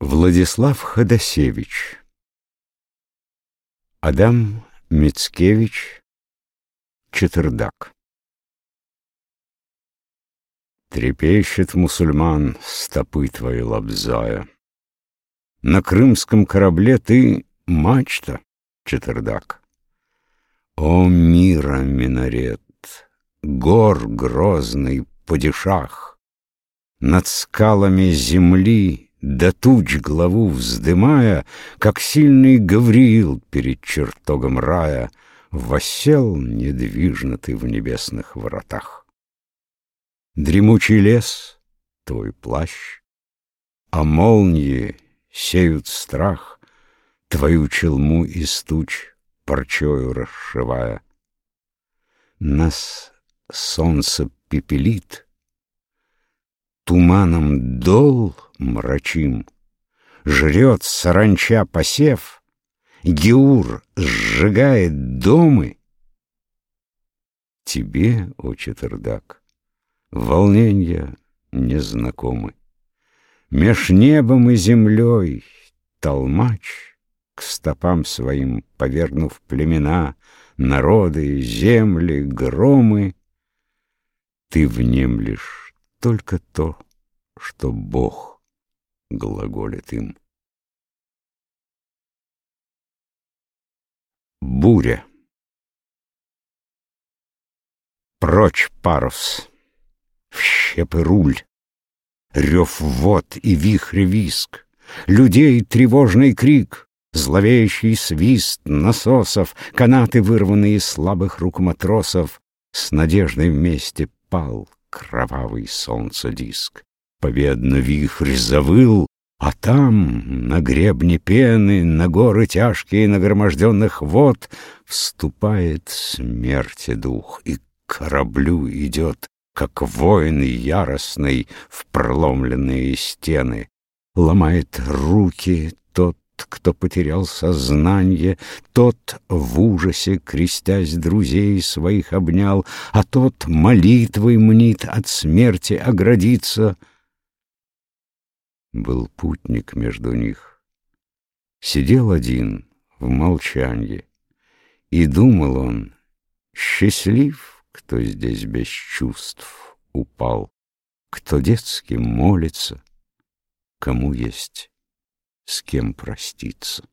Владислав Ходосевич Адам Мицкевич Четырдак Трепещет мусульман стопы твои лобзая. На крымском корабле ты мачта, Четырдак. О, мира минарет, гор грозный падишах, Над скалами земли до туч главу вздымая, Как сильный Гавриил перед чертогом рая, Восел недвижно ты в небесных вратах. Дремучий лес — твой плащ, А молнии сеют страх, Твою челму из туч парчою расшивая. Нас солнце пепелит — Туманом дол мрачим, Жрет саранча посев, Геур сжигает домы. Тебе, о четвердак, волненья незнакомы. Меж небом и землей толмач, К стопам своим повернув племена, Народы, земли, громы, Ты внемлешь только то, что Бог глаголит им. Буря. Прочь парус, в щепы руль, Рев вод и вихрь виск, Людей тревожный крик, Зловещий свист насосов, Канаты, вырванные слабых рук матросов, С надеждой вместе пал кровавый солнца диск. Победно вихрь завыл, а там, на гребне пены, на горы тяжкие нагроможденных вод, Вступает смерти дух, и к кораблю идет, как воин яростный в проломленные стены. Ломает руки тот, кто потерял сознание, Тот в ужасе, крестясь друзей своих, обнял, А тот молитвой мнит от смерти оградиться. Был путник между них, сидел один в молчанье, И думал он, счастлив, кто здесь без чувств упал, Кто детски молится, кому есть с кем проститься.